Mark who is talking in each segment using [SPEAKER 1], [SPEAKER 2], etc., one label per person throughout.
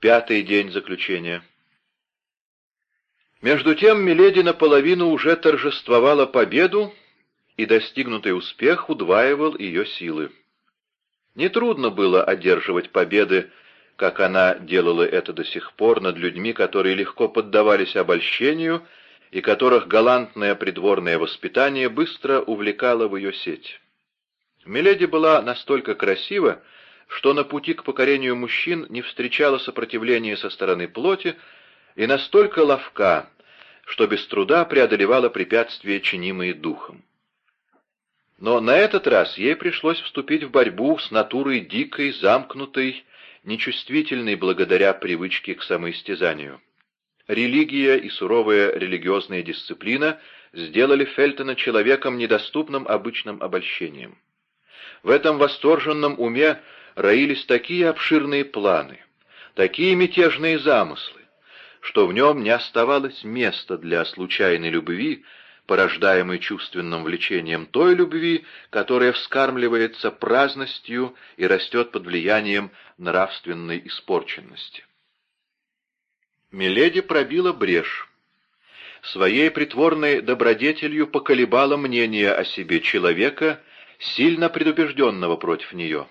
[SPEAKER 1] Пятый день заключения. Между тем Миледи наполовину уже торжествовала победу, и достигнутый успех удваивал ее силы. Нетрудно было одерживать победы, как она делала это до сих пор над людьми, которые легко поддавались обольщению и которых галантное придворное воспитание быстро увлекало в ее сеть. Миледи была настолько красива, что на пути к покорению мужчин не встречала сопротивления со стороны плоти и настолько ловка, что без труда преодолевала препятствия, чинимые духом. Но на этот раз ей пришлось вступить в борьбу с натурой дикой, замкнутой, нечувствительной благодаря привычке к самоистязанию. Религия и суровая религиозная дисциплина сделали Фельтона человеком, недоступным обычным обольщением. В этом восторженном уме роились такие обширные планы, такие мятежные замыслы, что в нем не оставалось места для случайной любви, порождаемой чувственным влечением той любви, которая вскармливается праздностью и растет под влиянием нравственной испорченности. Миледи пробила брешь. Своей притворной добродетелью поколебала мнение о себе человека, сильно предубежденного против нее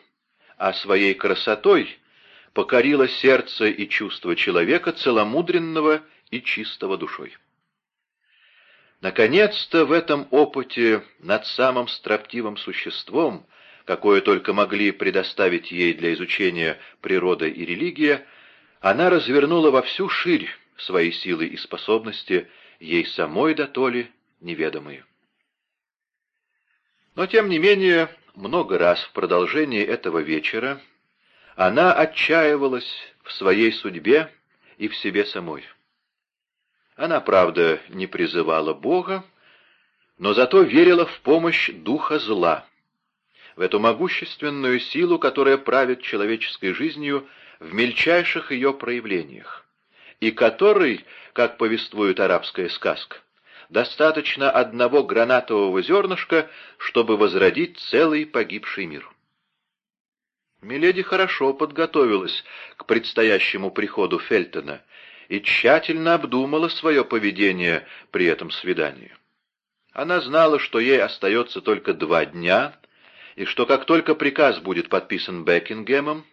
[SPEAKER 1] а своей красотой покорила сердце и чувство человека, целомудренного и чистого душой. Наконец-то в этом опыте над самым строптивым существом, какое только могли предоставить ей для изучения природа и религия, она развернула во всю ширь свои силы и способности, ей самой да то ли неведомые. Но, тем не менее, много раз в продолжении этого вечера она отчаивалась в своей судьбе и в себе самой. Она, правда, не призывала Бога, но зато верила в помощь духа зла, в эту могущественную силу, которая правит человеческой жизнью в мельчайших ее проявлениях, и которой, как повествует арабская сказка, достаточно одного гранатового зернышка, чтобы возродить целый погибший мир. Миледи хорошо подготовилась к предстоящему приходу Фельтона и тщательно обдумала свое поведение при этом свидании. Она знала, что ей остается только два дня, и что как только приказ будет подписан Бекингемом,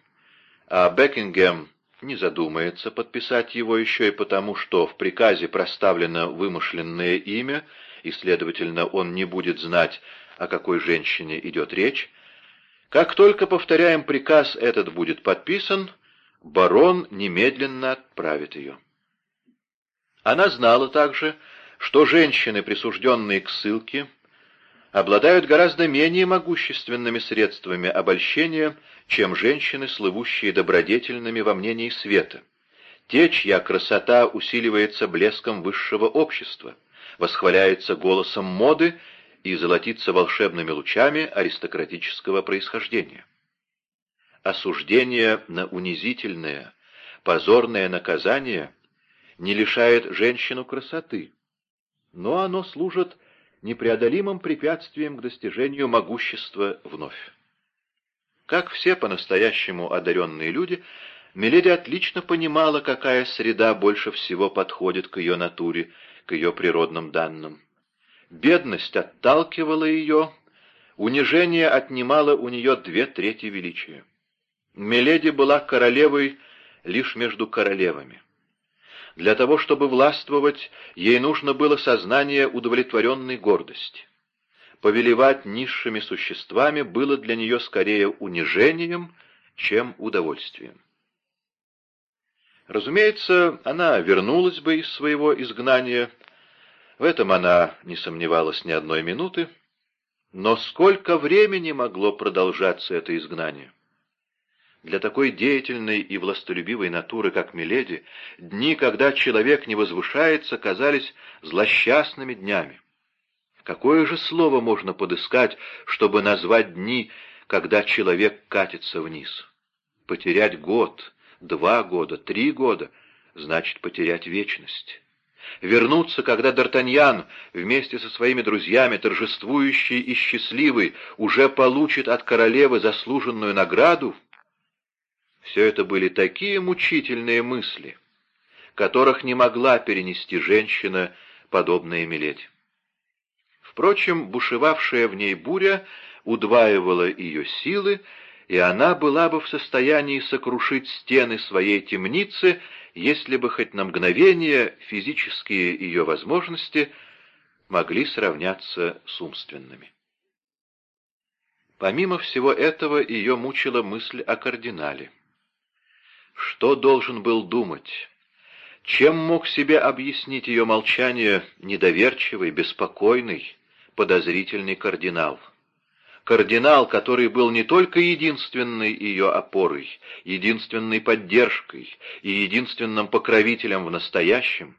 [SPEAKER 1] а Бекингем не задумается подписать его еще и потому, что в приказе проставлено вымышленное имя, и, следовательно, он не будет знать, о какой женщине идет речь. Как только, повторяем, приказ этот будет подписан, барон немедленно отправит ее. Она знала также, что женщины, присужденные к ссылке, обладают гораздо менее могущественными средствами обольщения, чем женщины, слывущие добродетельными во мнении света, те, чья красота усиливается блеском высшего общества, восхваляется голосом моды и золотится волшебными лучами аристократического происхождения. Осуждение на унизительное, позорное наказание не лишает женщину красоты, но оно служит непреодолимым препятствием к достижению могущества вновь. Как все по-настоящему одаренные люди, Миледи отлично понимала, какая среда больше всего подходит к ее натуре, к ее природным данным. Бедность отталкивала ее, унижение отнимало у нее две трети величия. Миледи была королевой лишь между королевами. Для того, чтобы властвовать, ей нужно было сознание удовлетворенной гордости. Повелевать низшими существами было для нее скорее унижением, чем удовольствием. Разумеется, она вернулась бы из своего изгнания, в этом она не сомневалась ни одной минуты, но сколько времени могло продолжаться это изгнание? Для такой деятельной и властолюбивой натуры, как Миледи, дни, когда человек не возвышается, казались злосчастными днями. Какое же слово можно подыскать, чтобы назвать дни, когда человек катится вниз? Потерять год, два года, три года — значит потерять вечность. Вернуться, когда Д'Артаньян вместе со своими друзьями, торжествующий и счастливый, уже получит от королевы заслуженную награду — Все это были такие мучительные мысли, которых не могла перенести женщина, подобная Миледи. Впрочем, бушевавшая в ней буря удваивала ее силы, и она была бы в состоянии сокрушить стены своей темницы, если бы хоть на мгновение физические ее возможности могли сравняться с умственными. Помимо всего этого, ее мучила мысль о кардинале. Что должен был думать? Чем мог себе объяснить ее молчание недоверчивый, беспокойный, подозрительный кардинал? Кардинал, который был не только единственной ее опорой, единственной поддержкой и единственным покровителем в настоящем,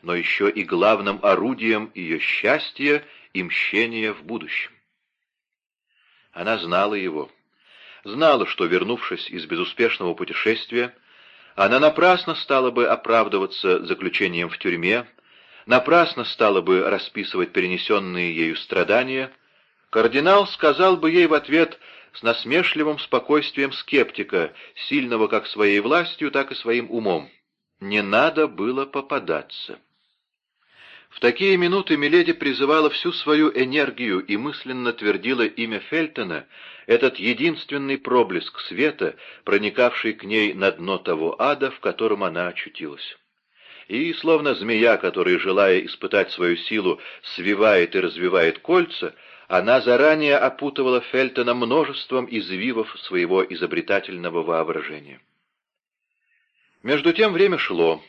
[SPEAKER 1] но еще и главным орудием ее счастья и мщения в будущем. Она знала его. Знала, что, вернувшись из безуспешного путешествия, она напрасно стала бы оправдываться заключением в тюрьме, напрасно стала бы расписывать перенесенные ею страдания. Кардинал сказал бы ей в ответ с насмешливым спокойствием скептика, сильного как своей властью, так и своим умом. Не надо было попадаться. В такие минуты Миледи призывала всю свою энергию и мысленно твердила имя Фельтона, этот единственный проблеск света, проникавший к ней на дно того ада, в котором она очутилась. И, словно змея, которая, желая испытать свою силу, свивает и развивает кольца, она заранее опутывала Фельтона множеством извивов своего изобретательного воображения. Между тем время шло.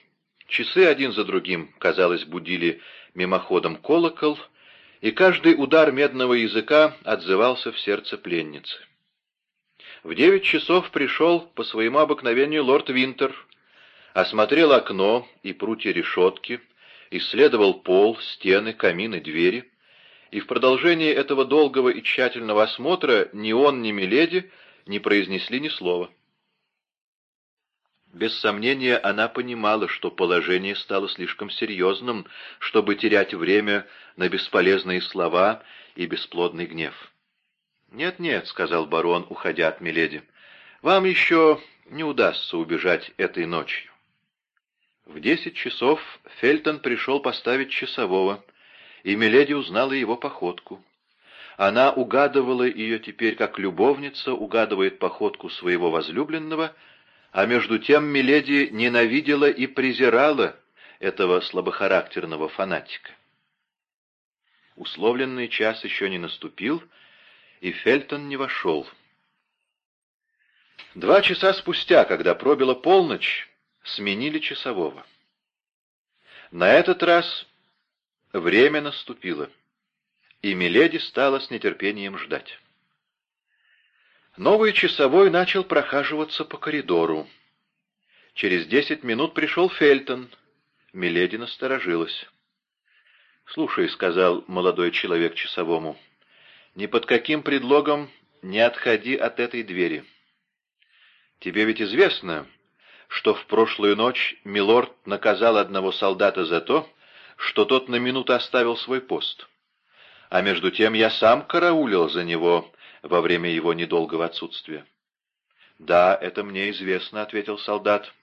[SPEAKER 1] Часы один за другим, казалось, будили мимоходом колокол, и каждый удар медного языка отзывался в сердце пленницы. В девять часов пришел по своему обыкновению лорд Винтер, осмотрел окно и прутья решетки, исследовал пол, стены, камины, двери, и в продолжении этого долгого и тщательного осмотра ни он, ни Миледи не произнесли ни слова. Без сомнения, она понимала, что положение стало слишком серьезным, чтобы терять время на бесполезные слова и бесплодный гнев. «Нет-нет», — сказал барон, уходя от Миледи, — «вам еще не удастся убежать этой ночью». В десять часов Фельтон пришел поставить часового, и Миледи узнала его походку. Она угадывала ее теперь, как любовница угадывает походку своего возлюбленного — а между тем Миледи ненавидела и презирала этого слабохарактерного фанатика. Условленный час еще не наступил, и Фельтон не вошел. Два часа спустя, когда пробила полночь, сменили часового. На этот раз время наступило, и Миледи стала с нетерпением ждать. Новый часовой начал прохаживаться по коридору. Через десять минут пришел Фельтон. Миледи насторожилась. «Слушай», — сказал молодой человек часовому, — «ни под каким предлогом не отходи от этой двери. Тебе ведь известно, что в прошлую ночь Милорд наказал одного солдата за то, что тот на минуту оставил свой пост. А между тем я сам караулил за него во время его недолгого отсутствия. «Да, это мне известно», — ответил солдат.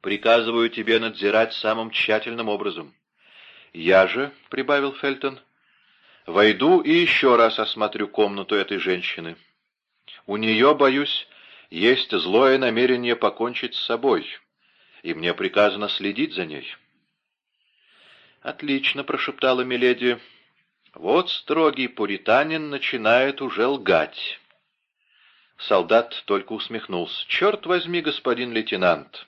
[SPEAKER 1] «Приказываю тебе надзирать самым тщательным образом». «Я же», — прибавил Фельтон, — «войду и еще раз осмотрю комнату этой женщины. У нее, боюсь, есть злое намерение покончить с собой, и мне приказано следить за ней». «Отлично», — прошептала Миледи, — вот строгий пуританин начинает уже лгать. Солдат только усмехнулся. «Черт возьми, господин лейтенант,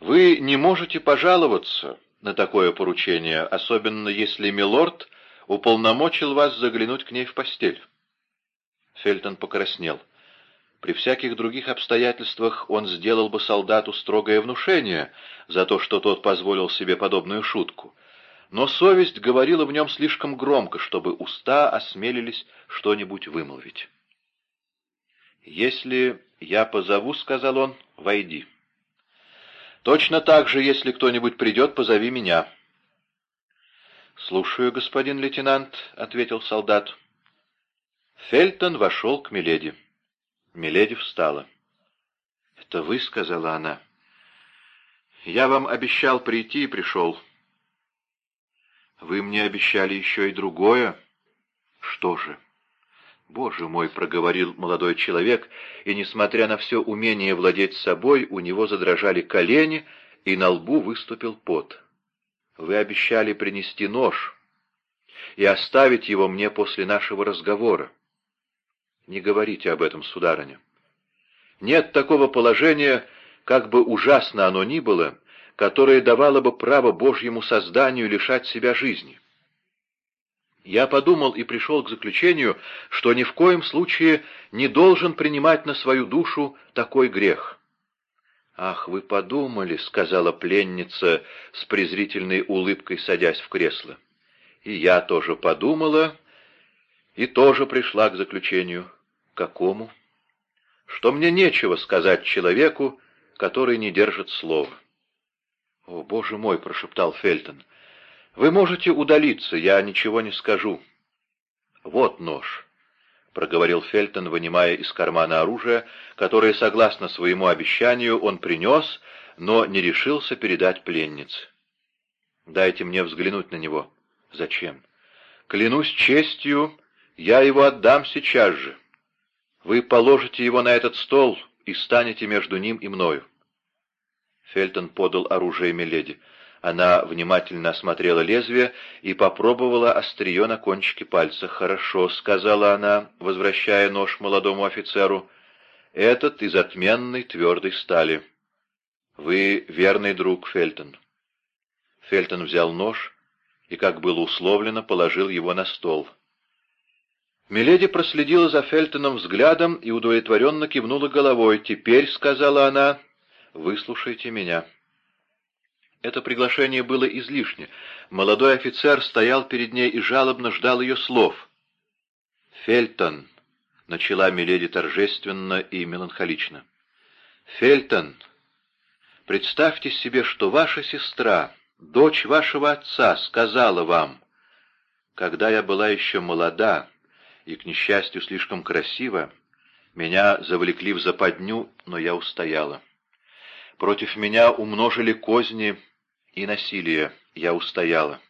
[SPEAKER 1] вы не можете пожаловаться на такое поручение, особенно если милорд уполномочил вас заглянуть к ней в постель». Фельтон покраснел. При всяких других обстоятельствах он сделал бы солдату строгое внушение за то, что тот позволил себе подобную шутку но совесть говорила в нем слишком громко, чтобы уста осмелились что-нибудь вымолвить. «Если я позову, — сказал он, — войди. Точно так же, если кто-нибудь придет, позови меня». «Слушаю, господин лейтенант», — ответил солдат. Фельтон вошел к Миледи. Миледи встала. «Это вы?» — сказала она. «Я вам обещал прийти и пришел». «Вы мне обещали еще и другое?» «Что же?» «Боже мой!» — проговорил молодой человек, и, несмотря на все умение владеть собой, у него задрожали колени, и на лбу выступил пот. «Вы обещали принести нож и оставить его мне после нашего разговора. Не говорите об этом, сударыня. Нет такого положения, как бы ужасно оно ни было, которое давало бы право Божьему созданию лишать себя жизни. Я подумал и пришел к заключению, что ни в коем случае не должен принимать на свою душу такой грех. «Ах, вы подумали», — сказала пленница с презрительной улыбкой, садясь в кресло. «И я тоже подумала, и тоже пришла к заключению. Какому? Что мне нечего сказать человеку, который не держит слова». «О, боже мой!» — прошептал Фельтон. «Вы можете удалиться, я ничего не скажу». «Вот нож», — проговорил Фельтон, вынимая из кармана оружие, которое, согласно своему обещанию, он принес, но не решился передать пленнице. «Дайте мне взглянуть на него». «Зачем?» «Клянусь честью, я его отдам сейчас же. Вы положите его на этот стол и станете между ним и мною». Фельтон подал оружие Миледи. Она внимательно осмотрела лезвие и попробовала острие на кончике пальца. «Хорошо», — сказала она, возвращая нож молодому офицеру. «Этот из отменной твердой стали. Вы верный друг, Фельтон». Фельтон взял нож и, как было условлено, положил его на стол. Миледи проследила за Фельтоном взглядом и удовлетворенно кивнула головой. «Теперь», — сказала она, — «выслушайте меня». Это приглашение было излишне. Молодой офицер стоял перед ней и жалобно ждал ее слов. «Фельтон», — начала Миледи торжественно и меланхолично, — «Фельтон, представьте себе, что ваша сестра, дочь вашего отца, сказала вам, когда я была еще молода и, к несчастью, слишком красива, меня завлекли в западню, но я устояла. Против меня умножили козни и насилие, я устояла.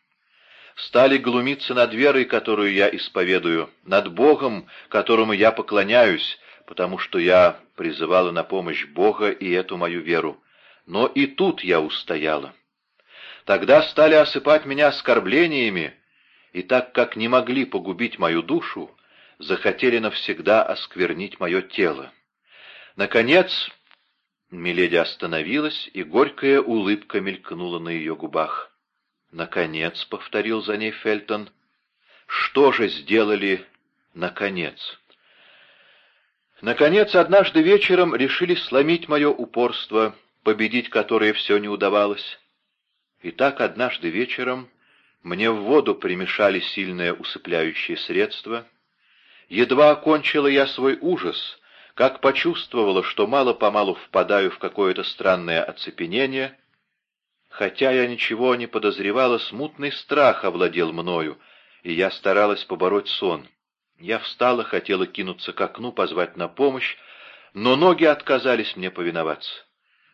[SPEAKER 1] Стали глумиться над верой, которую я исповедую, над Богом, которому я поклоняюсь, потому что я призывала на помощь Бога и эту мою веру. Но и тут я устояла. Тогда стали осыпать меня оскорблениями, и так как не могли погубить мою душу, захотели навсегда осквернить мое тело. Наконец, Миледи остановилась, и горькая улыбка мелькнула на ее губах. «Наконец», — повторил за ней Фельтон, — «что же сделали наконец?» Наконец, однажды вечером решили сломить мое упорство, победить которое все не удавалось. И так однажды вечером мне в воду примешали сильное усыпляющее средство. Едва окончила я свой ужас, как почувствовала, что мало-помалу впадаю в какое-то странное оцепенение. Хотя я ничего не подозревала, смутный страх овладел мною, и я старалась побороть сон. Я встала, хотела кинуться к окну, позвать на помощь, но ноги отказались мне повиноваться.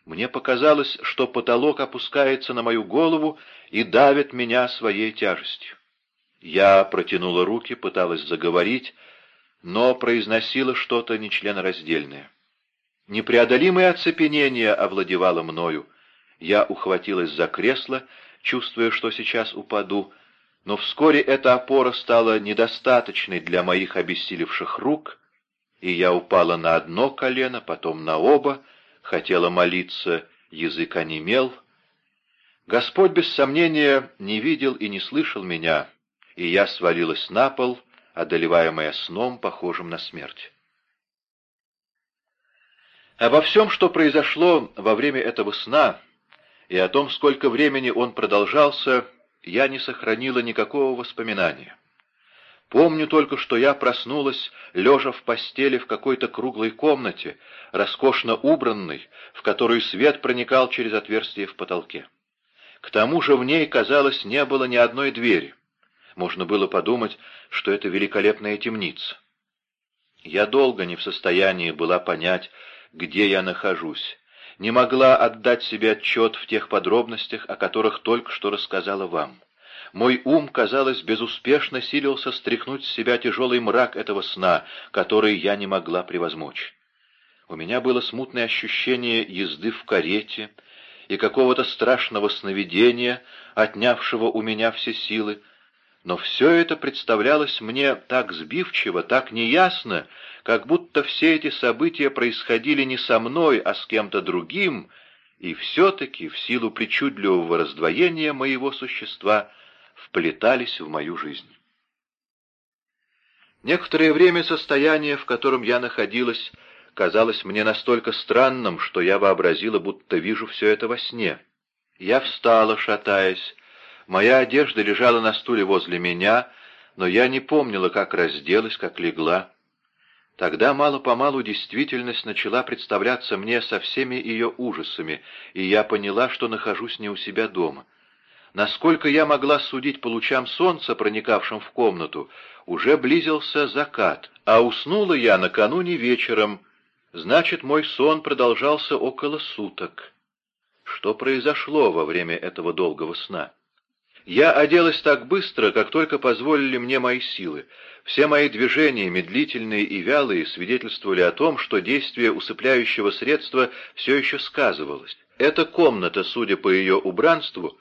[SPEAKER 1] Мне показалось, что потолок опускается на мою голову и давит меня своей тяжестью. Я протянула руки, пыталась заговорить, но произносила что-то нечленораздельное. Непреодолимое оцепенение овладевало мною. Я ухватилась за кресло, чувствуя, что сейчас упаду, но вскоре эта опора стала недостаточной для моих обессилевших рук, и я упала на одно колено, потом на оба, хотела молиться, язык онемел. Господь, без сомнения, не видел и не слышал меня, и я свалилась на пол — одолеваемая сном, похожим на смерть. Обо всем, что произошло во время этого сна, и о том, сколько времени он продолжался, я не сохранила никакого воспоминания. Помню только, что я проснулась, лежа в постели в какой-то круглой комнате, роскошно убранной, в которую свет проникал через отверстие в потолке. К тому же в ней, казалось, не было ни одной двери. Можно было подумать, что это великолепная темница. Я долго не в состоянии была понять, где я нахожусь, не могла отдать себе отчет в тех подробностях, о которых только что рассказала вам. Мой ум, казалось, безуспешно силился стряхнуть с себя тяжелый мрак этого сна, который я не могла превозмочь. У меня было смутное ощущение езды в карете и какого-то страшного сновидения, отнявшего у меня все силы, но все это представлялось мне так сбивчиво, так неясно, как будто все эти события происходили не со мной, а с кем-то другим, и все-таки, в силу причудливого раздвоения моего существа, вплетались в мою жизнь. Некоторое время состояние, в котором я находилась, казалось мне настолько странным, что я вообразила, будто вижу все это во сне. Я встала, шатаясь. Моя одежда лежала на стуле возле меня, но я не помнила, как разделась, как легла. Тогда мало-помалу действительность начала представляться мне со всеми ее ужасами, и я поняла, что нахожусь не у себя дома. Насколько я могла судить по лучам солнца, проникавшим в комнату, уже близился закат, а уснула я накануне вечером, значит, мой сон продолжался около суток. Что произошло во время этого долгого сна? Я оделась так быстро, как только позволили мне мои силы. Все мои движения, медлительные и вялые, свидетельствовали о том, что действие усыпляющего средства все еще сказывалось. Эта комната, судя по ее убранству,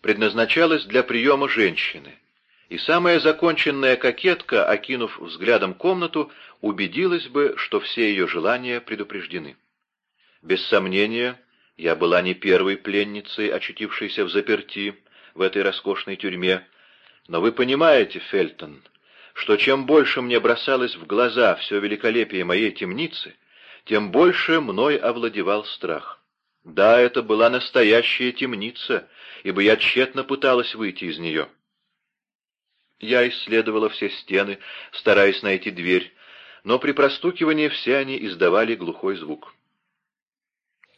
[SPEAKER 1] предназначалась для приема женщины. И самая законченная кокетка, окинув взглядом комнату, убедилась бы, что все ее желания предупреждены. Без сомнения, я была не первой пленницей, очутившейся в заперти в этой роскошной тюрьме, но вы понимаете, Фельтон, что чем больше мне бросалось в глаза все великолепие моей темницы, тем больше мной овладевал страх. Да, это была настоящая темница, ибо я тщетно пыталась выйти из нее. Я исследовала все стены, стараясь найти дверь, но при простукивании все они издавали глухой звук.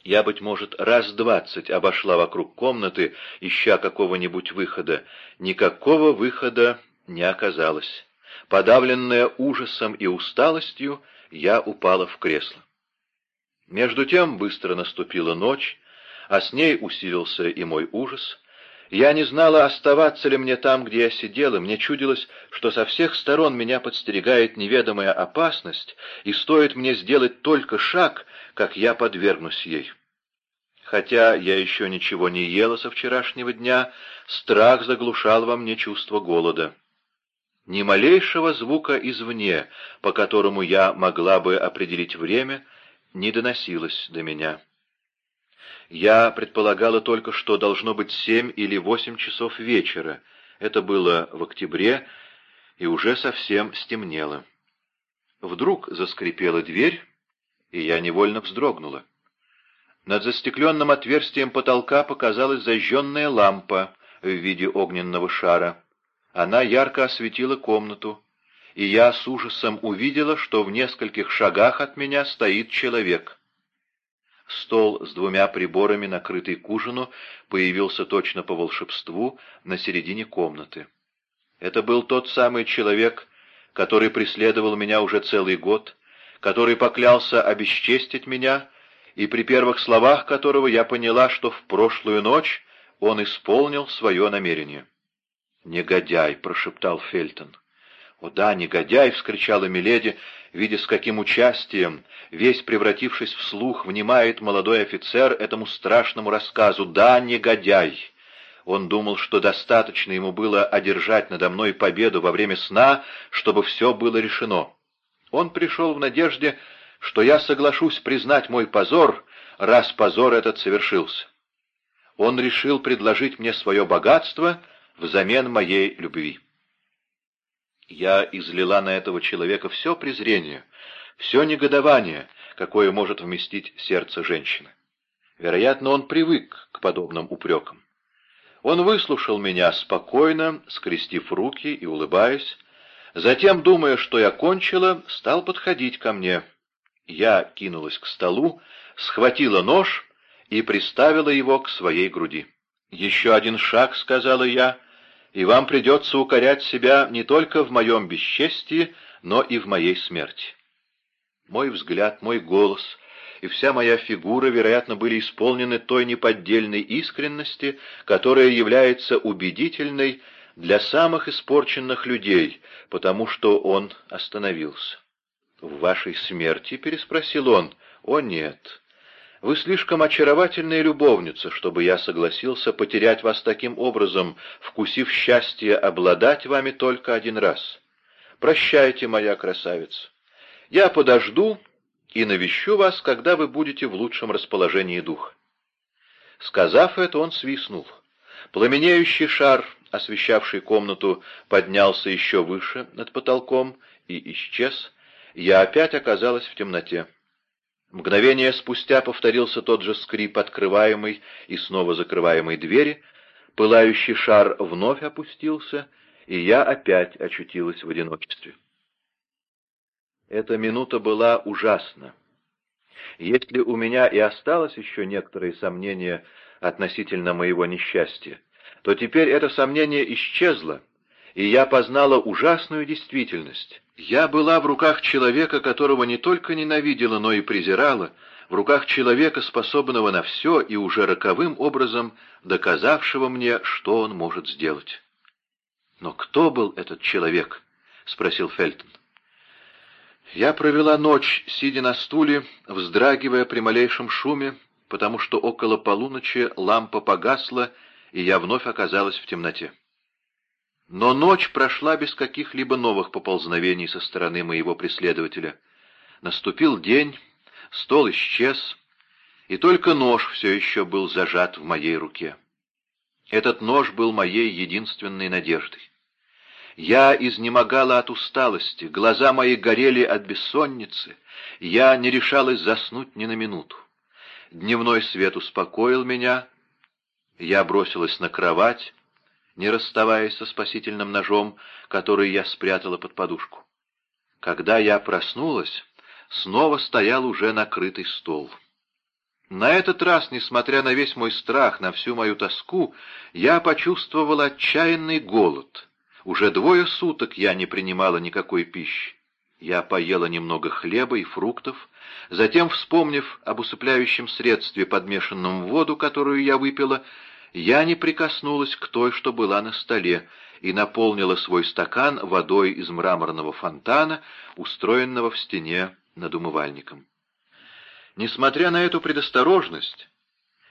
[SPEAKER 1] Я, быть может, раз двадцать обошла вокруг комнаты, ища какого-нибудь выхода. Никакого выхода не оказалось. Подавленная ужасом и усталостью, я упала в кресло. Между тем быстро наступила ночь, а с ней усилился и мой ужас. Я не знала, оставаться ли мне там, где я сидела, мне чудилось, что со всех сторон меня подстерегает неведомая опасность, и стоит мне сделать только шаг, как я подвергнусь ей. Хотя я еще ничего не ела со вчерашнего дня, страх заглушал во мне чувство голода. Ни малейшего звука извне, по которому я могла бы определить время, не доносилось до меня. Я предполагала только, что должно быть семь или восемь часов вечера. Это было в октябре, и уже совсем стемнело. Вдруг заскрипела дверь, и я невольно вздрогнула. Над застекленным отверстием потолка показалась зажженная лампа в виде огненного шара. Она ярко осветила комнату, и я с ужасом увидела, что в нескольких шагах от меня стоит человек. Стол с двумя приборами, накрытый к ужину, появился точно по волшебству на середине комнаты. Это был тот самый человек, который преследовал меня уже целый год, который поклялся обесчестить меня, и при первых словах которого я поняла, что в прошлую ночь он исполнил свое намерение. «Негодяй!» — прошептал Фельтон. «О да, негодяй!» — вскричала Миледи, видя, с каким участием, весь превратившись в слух, внимает молодой офицер этому страшному рассказу. «Да, негодяй!» Он думал, что достаточно ему было одержать надо мной победу во время сна, чтобы все было решено. Он пришел в надежде, что я соглашусь признать мой позор, раз позор этот совершился. Он решил предложить мне свое богатство взамен моей любви. Я излила на этого человека все презрение, все негодование, какое может вместить сердце женщины. Вероятно, он привык к подобным упрекам. Он выслушал меня спокойно, скрестив руки и улыбаясь. Затем, думая, что я кончила, стал подходить ко мне. Я кинулась к столу, схватила нож и приставила его к своей груди. «Еще один шаг», — сказала я, и вам придется укорять себя не только в моем бесчестии, но и в моей смерти. Мой взгляд, мой голос, и вся моя фигура, вероятно, были исполнены той неподдельной искренности, которая является убедительной для самых испорченных людей, потому что он остановился. «В вашей смерти?» — переспросил он. «О, нет. Вы слишком очаровательная любовница, чтобы я согласился потерять вас таким образом, вкусив счастье обладать вами только один раз. Прощайте, моя красавица. Я подожду и навещу вас, когда вы будете в лучшем расположении духа». Сказав это, он свистнул. Пламенеющий шар, освещавший комнату, поднялся еще выше над потолком и исчез. Я опять оказалась в темноте. Мгновение спустя повторился тот же скрип открываемой и снова закрываемой двери, пылающий шар вновь опустился, и я опять очутилась в одиночестве. Эта минута была ужасна. Если у меня и осталось еще некоторые сомнения относительно моего несчастья, то теперь это сомнение исчезло, и я познала ужасную действительность. Я была в руках человека, которого не только ненавидела, но и презирала, в руках человека, способного на все и уже роковым образом доказавшего мне, что он может сделать. «Но кто был этот человек?» — спросил Фельтон. Я провела ночь, сидя на стуле, вздрагивая при малейшем шуме, потому что около полуночи лампа погасла, и я вновь оказалась в темноте. Но ночь прошла без каких-либо новых поползновений со стороны моего преследователя. Наступил день, стол исчез, и только нож все еще был зажат в моей руке. Этот нож был моей единственной надеждой. Я изнемогала от усталости, глаза мои горели от бессонницы, я не решалась заснуть ни на минуту. Дневной свет успокоил меня, я бросилась на кровать, не расставаясь со спасительным ножом, который я спрятала под подушку. Когда я проснулась, снова стоял уже накрытый стол. На этот раз, несмотря на весь мой страх, на всю мою тоску, я почувствовал отчаянный голод. Уже двое суток я не принимала никакой пищи. Я поела немного хлеба и фруктов, затем, вспомнив об усыпляющем средстве, подмешанном в воду, которую я выпила, я не прикоснулась к той, что была на столе, и наполнила свой стакан водой из мраморного фонтана, устроенного в стене над умывальником. Несмотря на эту предосторожность,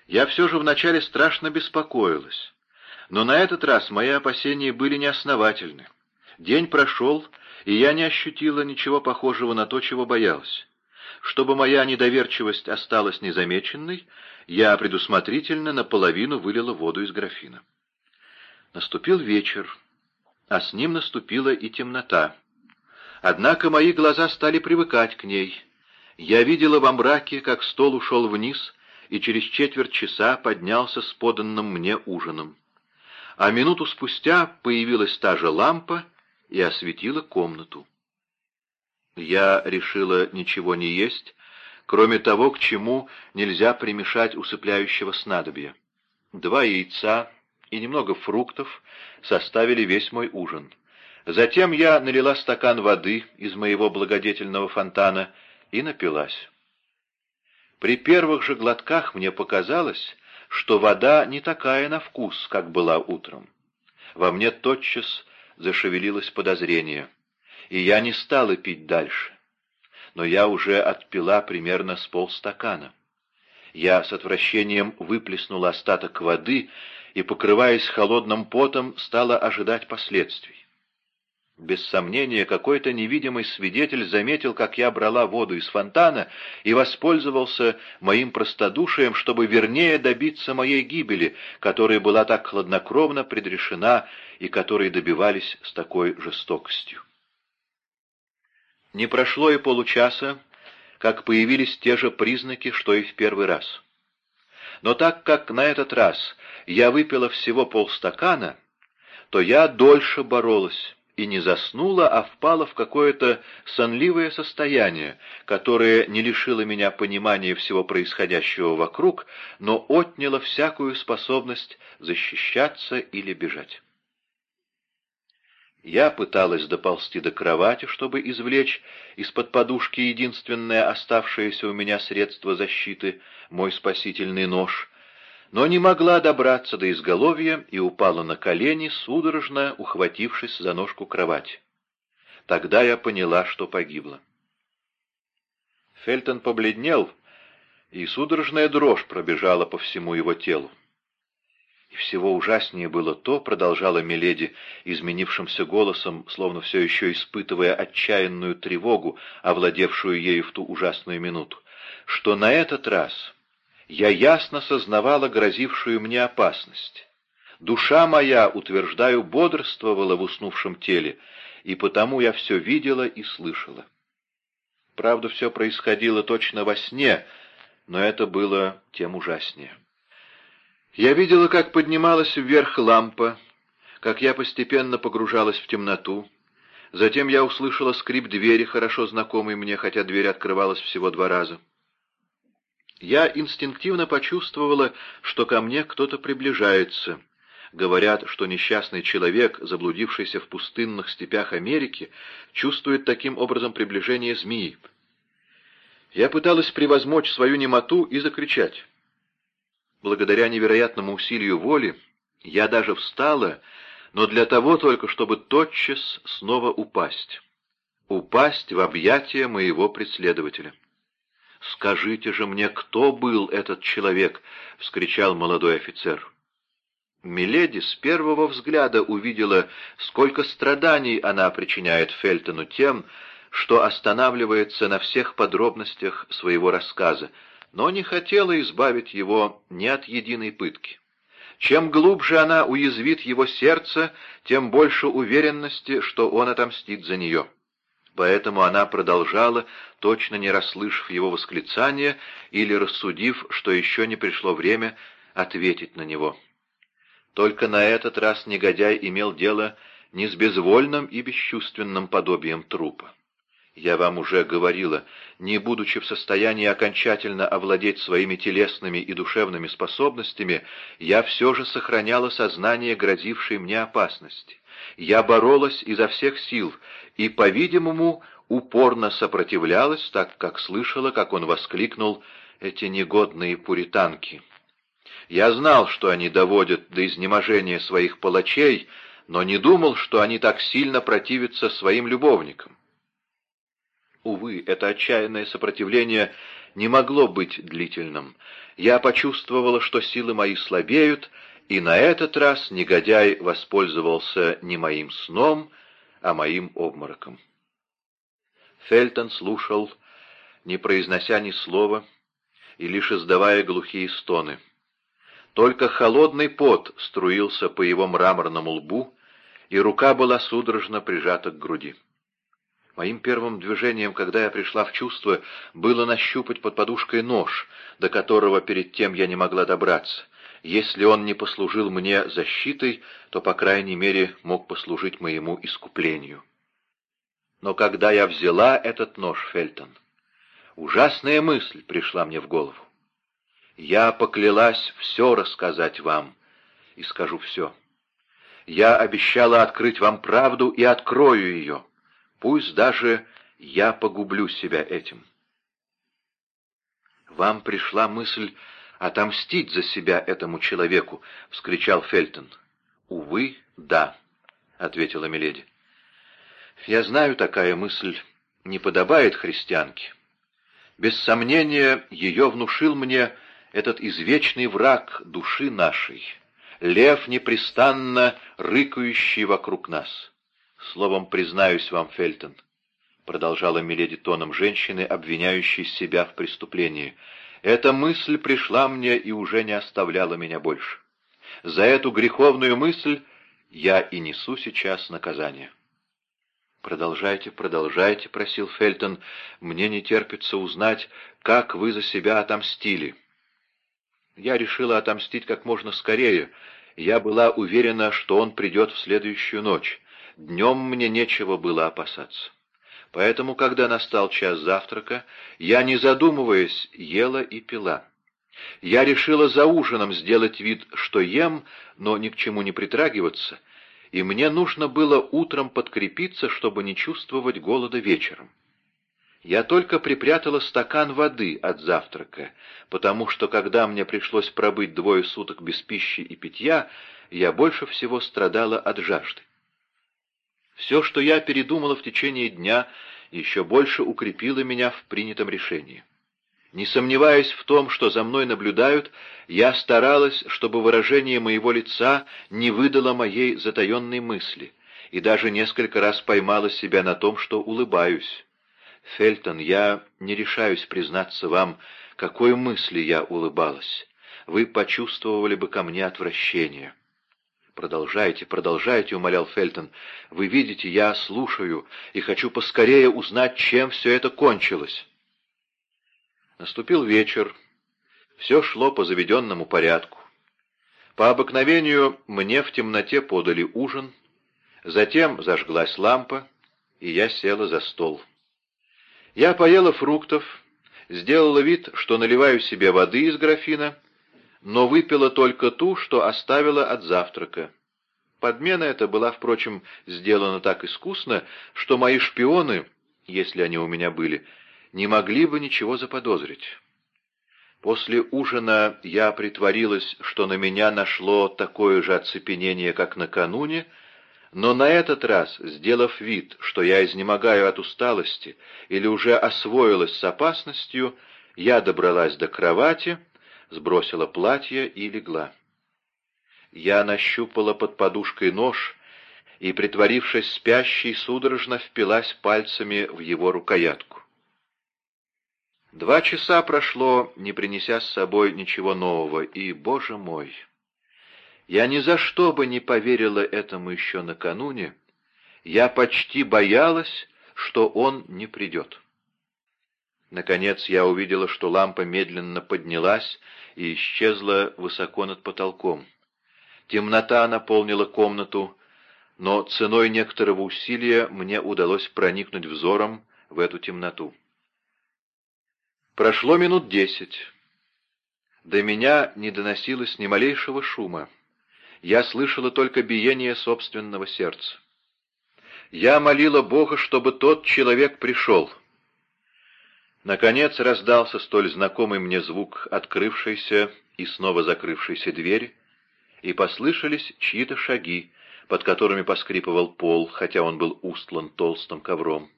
[SPEAKER 1] я все же вначале страшно беспокоилась. Но на этот раз мои опасения были неосновательны. День прошел, и я не ощутила ничего похожего на то, чего боялась. Чтобы моя недоверчивость осталась незамеченной, я предусмотрительно наполовину вылила воду из графина. Наступил вечер, а с ним наступила и темнота. Однако мои глаза стали привыкать к ней. Я видела во мраке, как стол ушел вниз, и через четверть часа поднялся с поданным мне ужином. А минуту спустя появилась та же лампа и осветила комнату. Я решила ничего не есть, кроме того, к чему нельзя примешать усыпляющего снадобья. Два яйца и немного фруктов составили весь мой ужин. Затем я налила стакан воды из моего благодетельного фонтана и напилась. При первых же глотках мне показалось, что вода не такая на вкус, как была утром. Во мне тотчас зашевелилось подозрение, и я не стала пить дальше но я уже отпила примерно с полстакана. Я с отвращением выплеснула остаток воды и, покрываясь холодным потом, стала ожидать последствий. Без сомнения, какой-то невидимый свидетель заметил, как я брала воду из фонтана и воспользовался моим простодушием, чтобы вернее добиться моей гибели, которая была так хладнокровно предрешена и которой добивались с такой жестокостью. Не прошло и получаса, как появились те же признаки, что и в первый раз. Но так как на этот раз я выпила всего полстакана, то я дольше боролась и не заснула, а впала в какое-то сонливое состояние, которое не лишило меня понимания всего происходящего вокруг, но отняло всякую способность защищаться или бежать. Я пыталась доползти до кровати, чтобы извлечь из-под подушки единственное оставшееся у меня средство защиты, мой спасительный нож, но не могла добраться до изголовья и упала на колени, судорожно ухватившись за ножку кровати. Тогда я поняла, что погибла. Фельтон побледнел, и судорожная дрожь пробежала по всему его телу. И всего ужаснее было то, продолжала Миледи изменившимся голосом, словно все еще испытывая отчаянную тревогу, овладевшую ею в ту ужасную минуту, что на этот раз я ясно сознавала грозившую мне опасность. Душа моя, утверждаю, бодрствовала в уснувшем теле, и потому я все видела и слышала. Правда, все происходило точно во сне, но это было тем ужаснее. Я видела, как поднималась вверх лампа, как я постепенно погружалась в темноту. Затем я услышала скрип двери, хорошо знакомый мне, хотя дверь открывалась всего два раза. Я инстинктивно почувствовала, что ко мне кто-то приближается. Говорят, что несчастный человек, заблудившийся в пустынных степях Америки, чувствует таким образом приближение змеи. Я пыталась превозмочь свою немоту и закричать. Благодаря невероятному усилию воли я даже встала, но для того только, чтобы тотчас снова упасть. Упасть в объятия моего преследователя. «Скажите же мне, кто был этот человек?» — вскричал молодой офицер. Миледи с первого взгляда увидела, сколько страданий она причиняет Фельтону тем, что останавливается на всех подробностях своего рассказа, но не хотела избавить его ни от единой пытки. Чем глубже она уязвит его сердце, тем больше уверенности, что он отомстит за нее. Поэтому она продолжала, точно не расслышав его восклицания или рассудив, что еще не пришло время ответить на него. Только на этот раз негодяй имел дело не с безвольным и бесчувственным подобием трупа. Я вам уже говорила, не будучи в состоянии окончательно овладеть своими телесными и душевными способностями, я все же сохраняла сознание грозившей мне опасности. Я боролась изо всех сил и, по-видимому, упорно сопротивлялась, так как слышала, как он воскликнул «эти негодные пуританки». Я знал, что они доводят до изнеможения своих палачей, но не думал, что они так сильно противятся своим любовникам. Увы, это отчаянное сопротивление не могло быть длительным. Я почувствовала, что силы мои слабеют, и на этот раз негодяй воспользовался не моим сном, а моим обмороком. Фельтон слушал, не произнося ни слова и лишь издавая глухие стоны. Только холодный пот струился по его мраморному лбу, и рука была судорожно прижата к груди. Моим первым движением, когда я пришла в чувство, было нащупать под подушкой нож, до которого перед тем я не могла добраться. Если он не послужил мне защитой, то, по крайней мере, мог послужить моему искуплению. Но когда я взяла этот нож, Фельтон, ужасная мысль пришла мне в голову. Я поклялась все рассказать вам, и скажу все. Я обещала открыть вам правду и открою ее. Пусть даже я погублю себя этим. «Вам пришла мысль отомстить за себя этому человеку!» — вскричал Фельтон. «Увы, да», — ответила Миледи. «Я знаю, такая мысль не подобает христианке. Без сомнения, ее внушил мне этот извечный враг души нашей, лев непрестанно рыкающий вокруг нас. Словом, признаюсь вам, Фельтон, — продолжала Миледи тоном женщины, обвиняющей себя в преступлении, — эта мысль пришла мне и уже не оставляла меня больше. За эту греховную мысль я и несу сейчас наказание. «Продолжайте, продолжайте», — просил Фельтон, — «мне не терпится узнать, как вы за себя отомстили». Я решила отомстить как можно скорее. Я была уверена, что он придет в следующую ночь. Днем мне нечего было опасаться. Поэтому, когда настал час завтрака, я, не задумываясь, ела и пила. Я решила за ужином сделать вид, что ем, но ни к чему не притрагиваться, и мне нужно было утром подкрепиться, чтобы не чувствовать голода вечером. Я только припрятала стакан воды от завтрака, потому что, когда мне пришлось пробыть двое суток без пищи и питья, я больше всего страдала от жажды. Все, что я передумала в течение дня, еще больше укрепило меня в принятом решении. Не сомневаясь в том, что за мной наблюдают, я старалась, чтобы выражение моего лица не выдало моей затаенной мысли, и даже несколько раз поймала себя на том, что улыбаюсь. Фельтон, я не решаюсь признаться вам, какой мысли я улыбалась. Вы почувствовали бы ко мне отвращение. «Продолжайте, продолжайте», — умолял Фельтон. «Вы видите, я слушаю и хочу поскорее узнать, чем все это кончилось». Наступил вечер. Все шло по заведенному порядку. По обыкновению мне в темноте подали ужин, затем зажглась лампа, и я села за стол. Я поела фруктов, сделала вид, что наливаю себе воды из графина, но выпила только ту, что оставила от завтрака. Подмена эта была, впрочем, сделана так искусно, что мои шпионы, если они у меня были, — не могли бы ничего заподозрить. После ужина я притворилась, что на меня нашло такое же оцепенение, как накануне, но на этот раз, сделав вид, что я изнемогаю от усталости или уже освоилась с опасностью, я добралась до кровати, сбросила платье и легла. Я нащупала под подушкой нож и, притворившись спящей, судорожно впилась пальцами в его рукоятку. Два часа прошло, не принеся с собой ничего нового, и, боже мой, я ни за что бы не поверила этому еще накануне, я почти боялась, что он не придет. Наконец я увидела, что лампа медленно поднялась и исчезла высоко над потолком. Темнота наполнила комнату, но ценой некоторого усилия мне удалось проникнуть взором в эту темноту. Прошло минут десять. До меня не доносилось ни малейшего шума. Я слышала только биение собственного сердца. Я молила Бога, чтобы тот человек пришел. Наконец раздался столь знакомый мне звук открывшейся и снова закрывшейся двери, и послышались чьи-то шаги, под которыми поскрипывал пол, хотя он был устлан толстым ковром.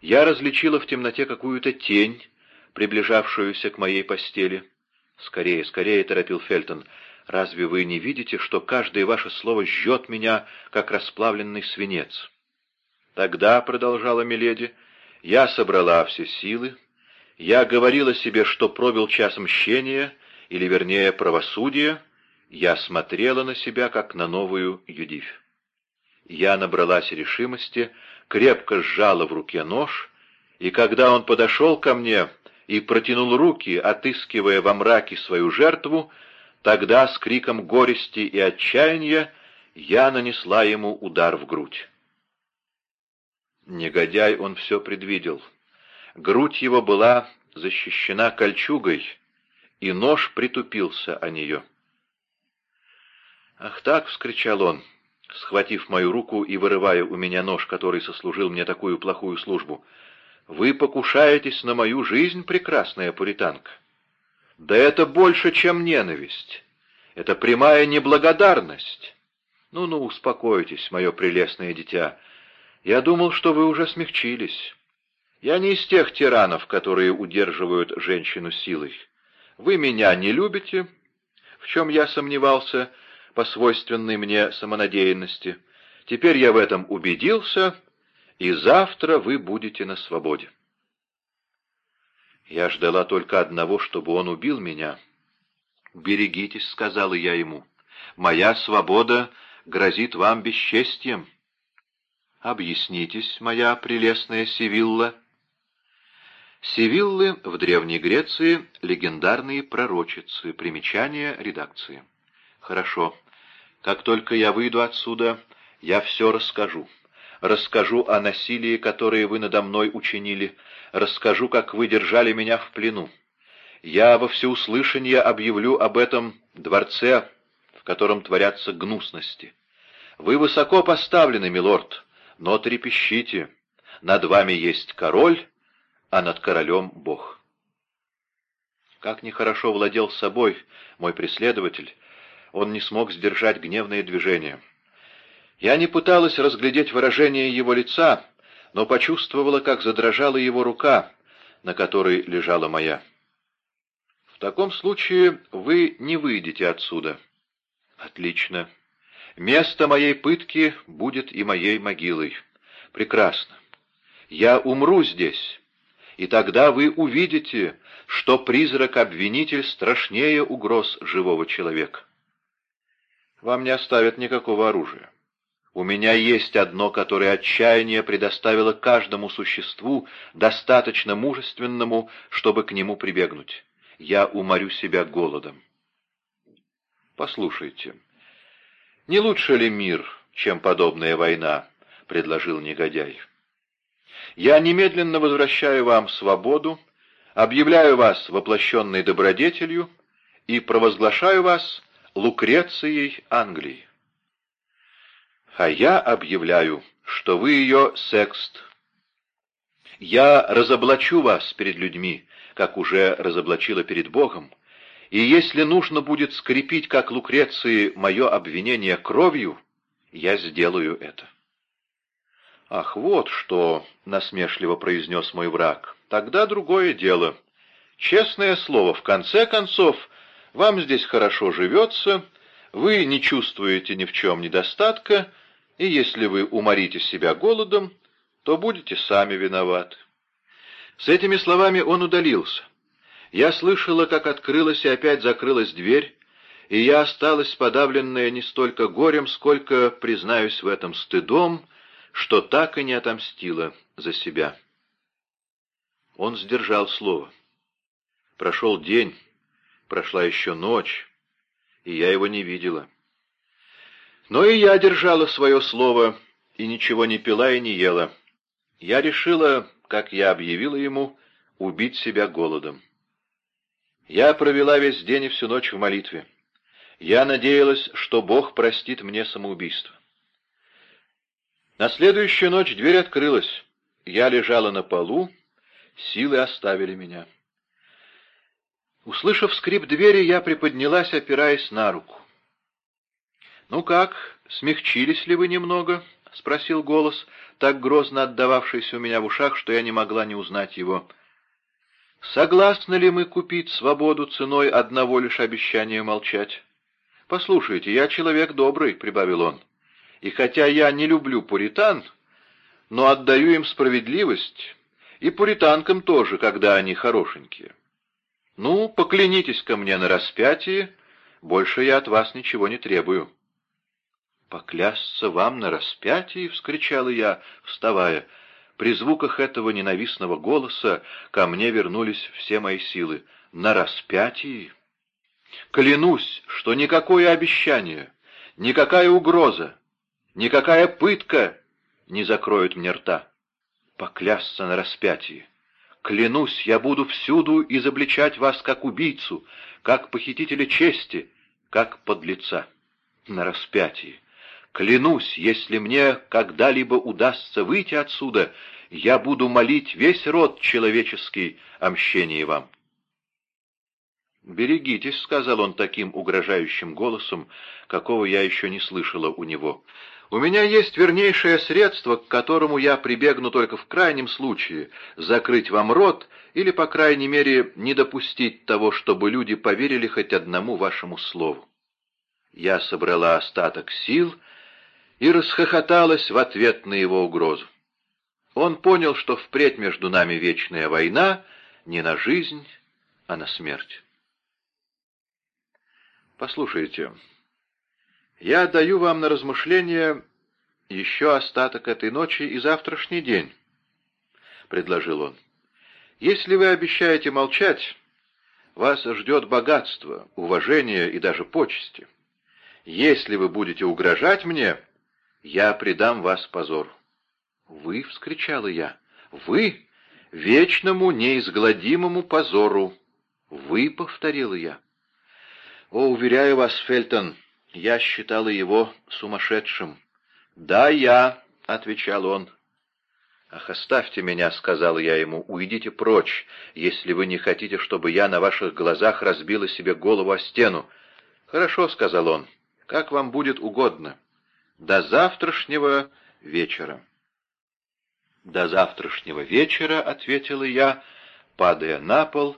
[SPEAKER 1] Я различила в темноте какую-то тень, приближавшуюся к моей постели. «Скорее, скорее!» — торопил Фельтон. «Разве вы не видите, что каждое ваше слово жжет меня, как расплавленный свинец?» «Тогда», — продолжала Миледи, — «я собрала все силы, я говорила себе, что пробил час мщения, или, вернее, правосудия, я смотрела на себя, как на новую Юдивь. Я набралась решимости, крепко сжала в руке нож, и когда он подошел ко мне, и протянул руки, отыскивая во мраке свою жертву, тогда с криком горести и отчаяния я нанесла ему удар в грудь. Негодяй он все предвидел. Грудь его была защищена кольчугой, и нож притупился о нее. «Ах так!» — вскричал он, схватив мою руку и вырывая у меня нож, который сослужил мне такую плохую службу — вы покушаетесь на мою жизнь, прекрасная пуританка. Да это больше, чем ненависть. Это прямая неблагодарность. Ну-ну, успокойтесь, мое прелестное дитя. Я думал, что вы уже смягчились. Я не из тех тиранов, которые удерживают женщину силой. Вы меня не любите, в чем я сомневался по свойственной мне самонадеянности. Теперь я в этом убедился и завтра вы будете на свободе. Я ждала только одного, чтобы он убил меня. «Берегитесь», — сказала я ему, — «моя свобода грозит вам бесчестьем». «Объяснитесь, моя прелестная Сивилла». Сивиллы в Древней Греции — легендарные пророчицы, примечания редакции. «Хорошо. Как только я выйду отсюда, я все расскажу расскажу о насилии, которое вы надо мной учинили, расскажу, как вы держали меня в плену. Я во всеуслышание объявлю об этом дворце, в котором творятся гнусности. Вы высоко поставлены, милорд, но трепещите. Над вами есть король, а над королем Бог. Как нехорошо владел собой мой преследователь, он не смог сдержать гневные движения. Я не пыталась разглядеть выражение его лица, но почувствовала, как задрожала его рука, на которой лежала моя. «В таком случае вы не выйдете отсюда». «Отлично. Место моей пытки будет и моей могилой. Прекрасно. Я умру здесь, и тогда вы увидите, что призрак-обвинитель страшнее угроз живого человека. Вам не оставят никакого оружия. У меня есть одно, которое отчаяние предоставило каждому существу, достаточно мужественному, чтобы к нему прибегнуть. Я уморю себя голодом. Послушайте, не лучше ли мир, чем подобная война? — предложил негодяй. Я немедленно возвращаю вам свободу, объявляю вас воплощенной добродетелью и провозглашаю вас Лукрецией Англии. А я объявляю, что вы ее секст. Я разоблачу вас перед людьми, как уже разоблачила перед Богом, и если нужно будет скрепить, как Лукреции, мое обвинение кровью, я сделаю это. «Ах, вот что!» — насмешливо произнес мой враг. «Тогда другое дело. Честное слово, в конце концов, вам здесь хорошо живется, вы не чувствуете ни в чем недостатка, и если вы уморите себя голодом, то будете сами виноваты». С этими словами он удалился. Я слышала, как открылась и опять закрылась дверь, и я осталась подавленная не столько горем, сколько, признаюсь в этом, стыдом, что так и не отомстила за себя. Он сдержал слово. Прошел день, прошла еще ночь, и я его не видела. Но и я держала свое слово, и ничего не пила и не ела. Я решила, как я объявила ему, убить себя голодом. Я провела весь день и всю ночь в молитве. Я надеялась, что Бог простит мне самоубийство. На следующую ночь дверь открылась. Я лежала на полу, силы оставили меня. Услышав скрип двери, я приподнялась, опираясь на руку. «Ну как, смягчились ли вы немного?» — спросил голос, так грозно отдававшийся у меня в ушах, что я не могла не узнать его. «Согласны ли мы купить свободу ценой одного лишь обещания молчать?» «Послушайте, я человек добрый», — прибавил он. И хотя я не люблю пуритан, но отдаю им справедливость, и пуританкам тоже, когда они хорошенькие. Ну, поклянитесь ко мне на распятии, больше я от вас ничего не требую. «Поклясться вам на распятии!» — вскричала я, вставая. При звуках этого ненавистного голоса ко мне вернулись все мои силы. «На распятии!» «Клянусь, что никакое обещание, никакая угроза, Никакая пытка не закроет мне рта. Поклясться на распятии. Клянусь, я буду всюду изобличать вас как убийцу, как похитителя чести, как подлеца. На распятии. Клянусь, если мне когда-либо удастся выйти отсюда, я буду молить весь род человеческий о мщении вам. «Берегитесь», — сказал он таким угрожающим голосом, какого я еще не слышала у него. У меня есть вернейшее средство, к которому я прибегну только в крайнем случае — закрыть вам рот или, по крайней мере, не допустить того, чтобы люди поверили хоть одному вашему слову. Я собрала остаток сил и расхохоталась в ответ на его угрозу. Он понял, что впредь между нами вечная война не на жизнь, а на смерть. Послушайте, я даю вам на размышление еще остаток этой ночи и завтрашний день, — предложил он. Если вы обещаете молчать, вас ждет богатство, уважение и даже почести. Если вы будете угрожать мне, я предам вас позору. «Вы!» — вскричала я. «Вы! Вечному, неизгладимому позору!» «Вы!» — повторила я. «О, уверяю вас, Фельтон, я считала его сумасшедшим. «Да, я», — отвечал он. «Ах, оставьте меня», — сказал я ему, — «уйдите прочь, если вы не хотите, чтобы я на ваших глазах разбила себе голову о стену». «Хорошо», — сказал он, — «как вам будет угодно. До завтрашнего вечера». «До завтрашнего вечера», — ответила я, падая на пол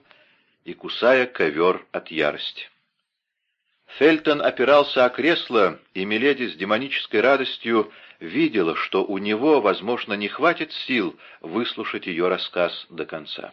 [SPEAKER 1] и кусая ковер от ярости. Фельтон опирался о кресло, и Миледи с демонической радостью видела, что у него, возможно, не хватит сил выслушать ее рассказ до конца.